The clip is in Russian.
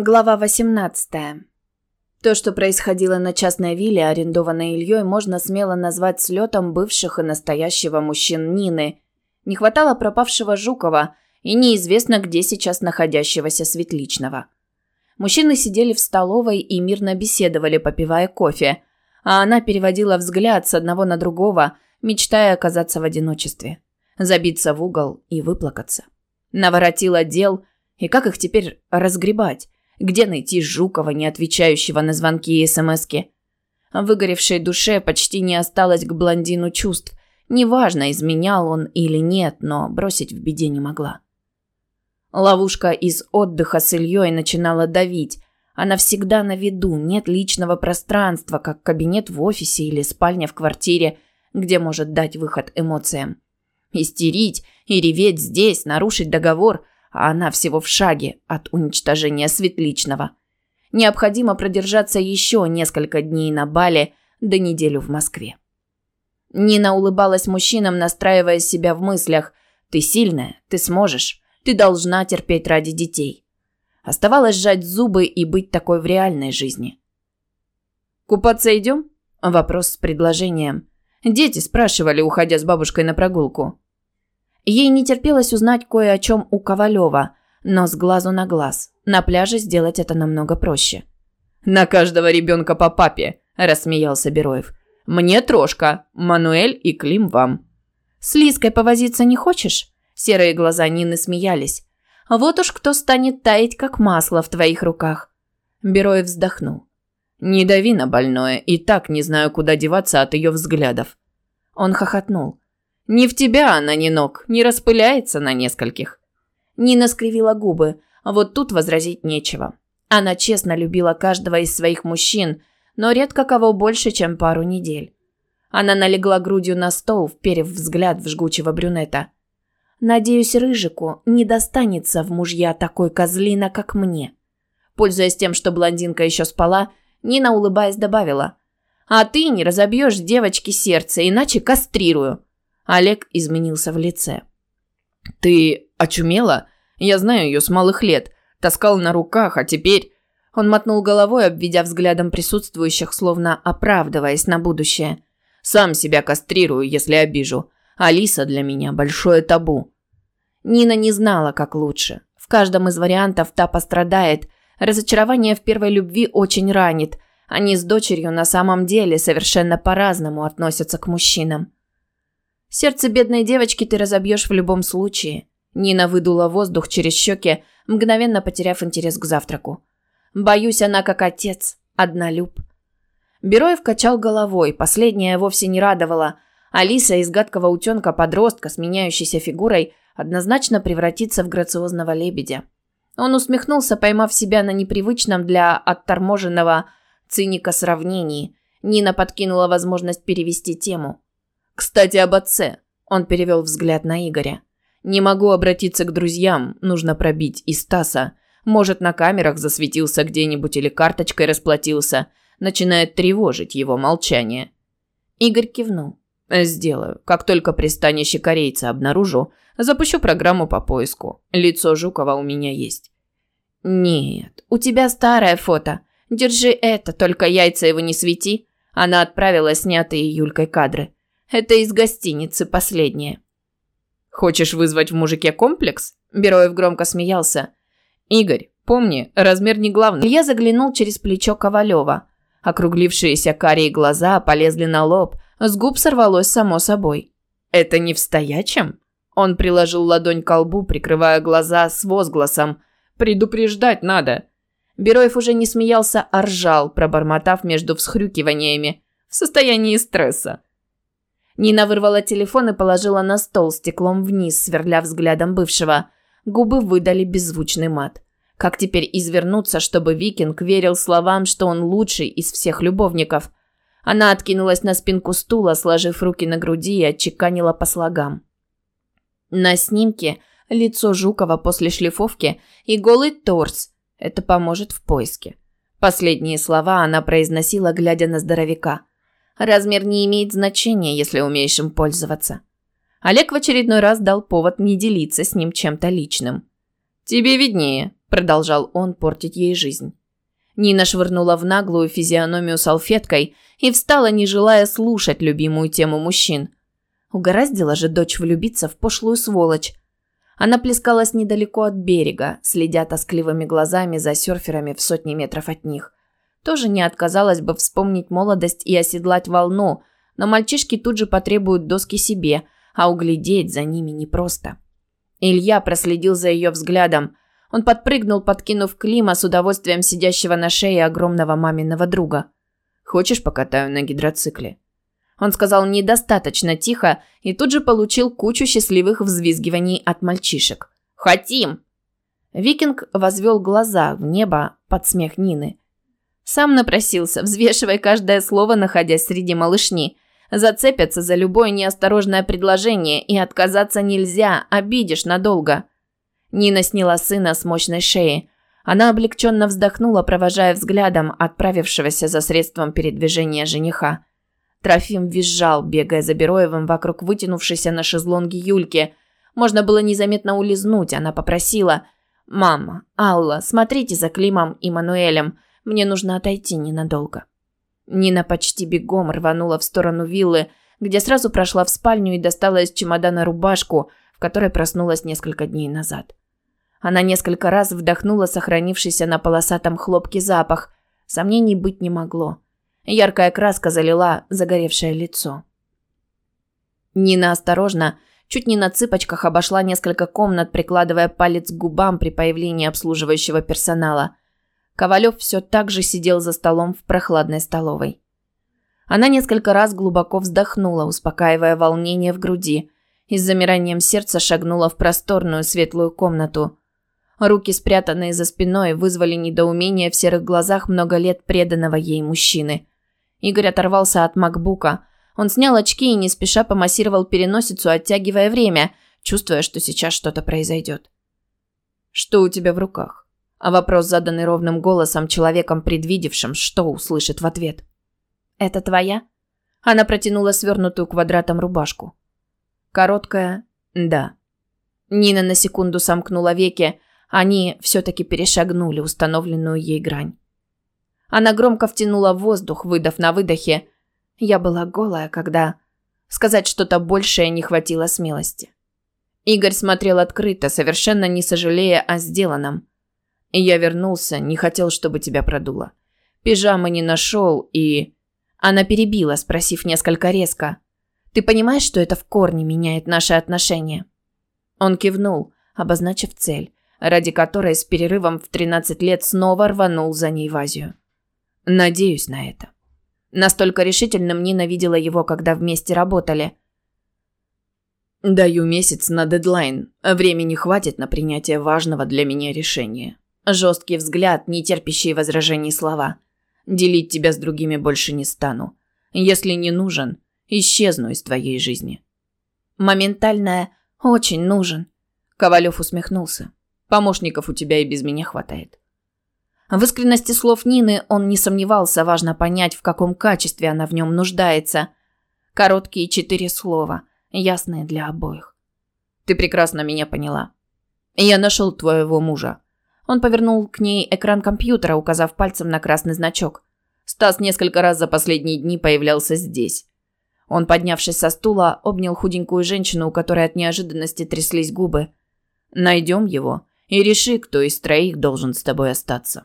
Глава 18. То, что происходило на частной вилле, арендованной Ильей, можно смело назвать слетом бывших и настоящего мужчин Нины. Не хватало пропавшего Жукова и неизвестно, где сейчас находящегося Светличного. Мужчины сидели в столовой и мирно беседовали, попивая кофе, а она переводила взгляд с одного на другого, мечтая оказаться в одиночестве, забиться в угол и выплакаться. Наворотила дел, и как их теперь разгребать? Где найти Жукова, не отвечающего на звонки и смски? В выгоревшей душе почти не осталось к блондину чувств. Неважно, изменял он или нет, но бросить в беде не могла. Ловушка из отдыха с Ильей начинала давить. Она всегда на виду, нет личного пространства, как кабинет в офисе или спальня в квартире, где может дать выход эмоциям. Истерить и реветь здесь, нарушить договор – а она всего в шаге от уничтожения Светличного. Необходимо продержаться еще несколько дней на Бале, до неделю в Москве. Нина улыбалась мужчинам, настраивая себя в мыслях. «Ты сильная, ты сможешь, ты должна терпеть ради детей». Оставалось сжать зубы и быть такой в реальной жизни. «Купаться идем?» Вопрос с предложением. Дети спрашивали, уходя с бабушкой на прогулку. Ей не терпелось узнать кое о чем у Ковалева, но с глазу на глаз. На пляже сделать это намного проще. «На каждого ребенка по папе», – рассмеялся Бероев. «Мне трошка, Мануэль и Клим вам». «С Лиской повозиться не хочешь?» Серые глаза Нины смеялись. «Вот уж кто станет таять, как масло в твоих руках». Бероев вздохнул. «Не дави на больное, и так не знаю, куда деваться от ее взглядов». Он хохотнул. Не в тебя она, Нинок, не распыляется на нескольких. Нина скривила губы, вот тут возразить нечего. Она честно любила каждого из своих мужчин, но редко кого больше, чем пару недель. Она налегла грудью на стол, вперев взгляд в жгучего брюнета. «Надеюсь, Рыжику не достанется в мужья такой козлина, как мне». Пользуясь тем, что блондинка еще спала, Нина, улыбаясь, добавила. «А ты не разобьешь девочке сердце, иначе кастрирую». Олег изменился в лице. «Ты очумела? Я знаю ее с малых лет. Таскал на руках, а теперь...» Он мотнул головой, обведя взглядом присутствующих, словно оправдываясь на будущее. «Сам себя кастрирую, если обижу. Алиса для меня большое табу». Нина не знала, как лучше. В каждом из вариантов та пострадает. Разочарование в первой любви очень ранит. Они с дочерью на самом деле совершенно по-разному относятся к мужчинам. Сердце бедной девочки ты разобьешь в любом случае. Нина выдула воздух через щеки, мгновенно потеряв интерес к завтраку. Боюсь, она как отец, однолюб. Бероев качал головой, последняя вовсе не радовала. Алиса из гадкого утенка-подростка с фигурой однозначно превратится в грациозного лебедя. Он усмехнулся, поймав себя на непривычном для отторможенного циника сравнении. Нина подкинула возможность перевести тему. Кстати, об отце. Он перевел взгляд на Игоря. Не могу обратиться к друзьям, нужно пробить и Стаса. Может, на камерах засветился где-нибудь или карточкой расплатился. Начинает тревожить его молчание. Игорь кивнул. Сделаю. Как только пристанище корейца обнаружу, запущу программу по поиску. Лицо Жукова у меня есть. Нет, у тебя старое фото. Держи это, только яйца его не свети. Она отправила снятые Юлькой кадры. Это из гостиницы последнее. Хочешь вызвать в мужике комплекс? Бероев громко смеялся. Игорь, помни, размер не главный. Я заглянул через плечо Ковалева. Округлившиеся карие глаза полезли на лоб, с губ сорвалось само собой. Это не в стоячем? Он приложил ладонь к лбу, прикрывая глаза с возгласом. «Предупреждать надо!» Бероев уже не смеялся, а ржал, пробормотав между всхрюкиваниями. В состоянии стресса. Нина вырвала телефон и положила на стол стеклом вниз, сверля взглядом бывшего. Губы выдали беззвучный мат. Как теперь извернуться, чтобы викинг верил словам, что он лучший из всех любовников? Она откинулась на спинку стула, сложив руки на груди и отчеканила по слогам. На снимке лицо Жукова после шлифовки и голый торс. Это поможет в поиске. Последние слова она произносила, глядя на здоровяка. Размер не имеет значения, если умеешь им пользоваться. Олег в очередной раз дал повод не делиться с ним чем-то личным. «Тебе виднее». продолжал он портить ей жизнь. Нина швырнула в наглую физиономию салфеткой и встала, не желая слушать любимую тему мужчин. Угораздила же дочь влюбиться в пошлую сволочь. Она плескалась недалеко от берега, следя тоскливыми глазами за серферами в сотни метров от них. Тоже не отказалась бы вспомнить молодость и оседлать волну, но мальчишки тут же потребуют доски себе, а углядеть за ними непросто. Илья проследил за ее взглядом – он подпрыгнул, подкинув Клима с удовольствием сидящего на шее огромного маминого друга. «Хочешь, покатаю на гидроцикле?» Он сказал недостаточно тихо и тут же получил кучу счастливых взвизгиваний от мальчишек. «Хотим!» Викинг возвел глаза в небо под смех Нины. Сам напросился, взвешивая каждое слово, находясь среди малышни. Зацепятся за любое неосторожное предложение, и отказаться нельзя, обидишь надолго. Нина сняла сына с мощной шеи. Она облегченно вздохнула, провожая взглядом отправившегося за средством передвижения жениха. Трофим визжал, бегая за Бероевым вокруг вытянувшейся на шезлонге Юльки. Можно было незаметно улизнуть, она попросила. «Мама, Алла, смотрите за Климом и Мануэлем. Мне нужно отойти ненадолго». Нина почти бегом рванула в сторону виллы, где сразу прошла в спальню и достала из чемодана рубашку, в которой проснулась несколько дней назад. Она несколько раз вдохнула сохранившийся на полосатом хлопке запах. Сомнений быть не могло. Яркая краска залила загоревшее лицо. Нина осторожно, чуть не на цыпочках обошла несколько комнат, прикладывая палец к губам при появлении обслуживающего персонала. Ковалев все так же сидел за столом в прохладной столовой. Она несколько раз глубоко вздохнула, успокаивая волнение в груди, и с замиранием сердца шагнула в просторную светлую комнату. Руки, спрятанные за спиной, вызвали недоумение в серых глазах много лет преданного ей мужчины. Игорь оторвался от макбука. Он снял очки и не спеша помассировал переносицу, оттягивая время, чувствуя, что сейчас что-то произойдет. «Что у тебя в руках?» А вопрос, заданный ровным голосом человеком, предвидевшим, что услышит в ответ. «Это твоя?» Она протянула свернутую квадратом рубашку. Короткая «да». Нина на секунду сомкнула веки, они все-таки перешагнули установленную ей грань. Она громко втянула воздух, выдав на выдохе. Я была голая, когда... Сказать что-то большее не хватило смелости. Игорь смотрел открыто, совершенно не сожалея о сделанном. Я вернулся, не хотел, чтобы тебя продуло. Пижамы не нашел и... Она перебила, спросив несколько резко. «Ты понимаешь, что это в корне меняет наши отношения?» Он кивнул, обозначив цель ради которой с перерывом в 13 лет снова рванул за ней в Азию. Надеюсь на это. Настолько решительным Нина видела его, когда вместе работали. Даю месяц на дедлайн. Времени хватит на принятие важного для меня решения. Жесткий взгляд, не терпящие возражений слова. Делить тебя с другими больше не стану. Если не нужен, исчезну из твоей жизни. Моментальная «очень нужен». Ковалев усмехнулся. Помощников у тебя и без меня хватает. В искренности слов Нины он не сомневался, важно понять, в каком качестве она в нем нуждается. Короткие четыре слова, ясные для обоих. Ты прекрасно меня поняла. Я нашел твоего мужа. Он повернул к ней экран компьютера, указав пальцем на красный значок. Стас несколько раз за последние дни появлялся здесь. Он, поднявшись со стула, обнял худенькую женщину, у которой от неожиданности тряслись губы. Найдем его и реши, кто из троих должен с тобой остаться.